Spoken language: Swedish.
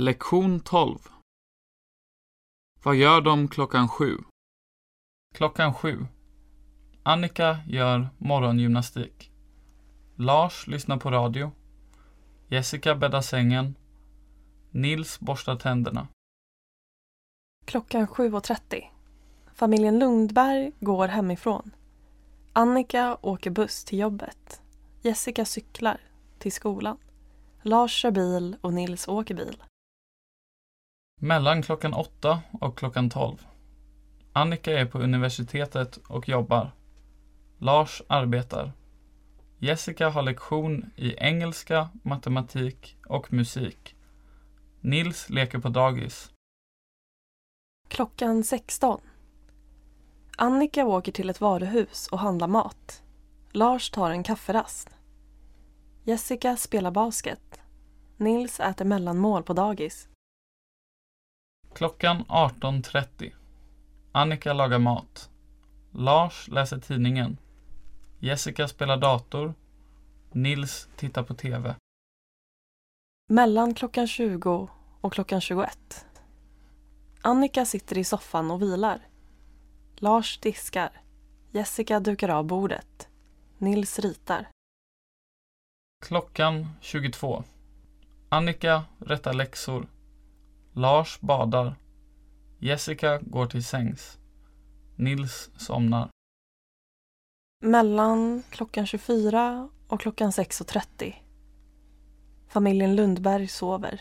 Lektion 12 Vad gör de klockan sju? Klockan sju. Annika gör morgongymnastik. Lars lyssnar på radio. Jessica bäddar sängen. Nils borstar tänderna. Klockan 7.30. Familjen Lundberg går hemifrån. Annika åker buss till jobbet. Jessica cyklar till skolan. Lars kör bil och Nils åker bil. Mellan klockan 8 och klockan tolv. Annika är på universitetet och jobbar. Lars arbetar. Jessica har lektion i engelska, matematik och musik. Nils leker på dagis. Klockan 16. Annika åker till ett varuhus och handlar mat. Lars tar en kafferast. Jessica spelar basket. Nils äter mellanmål på dagis. Klockan 18.30. Annika lagar mat. Lars läser tidningen. Jessica spelar dator. Nils tittar på TV. Mellan klockan 20 och klockan 21. Annika sitter i soffan och vilar. Lars diskar. Jessica dukar av bordet. Nils ritar. Klockan 22. Annika rättar läxor. Lars badar. Jessica går till sängs. Nils somnar. Mellan klockan 24 och klockan 6.30. Familjen Lundberg sover.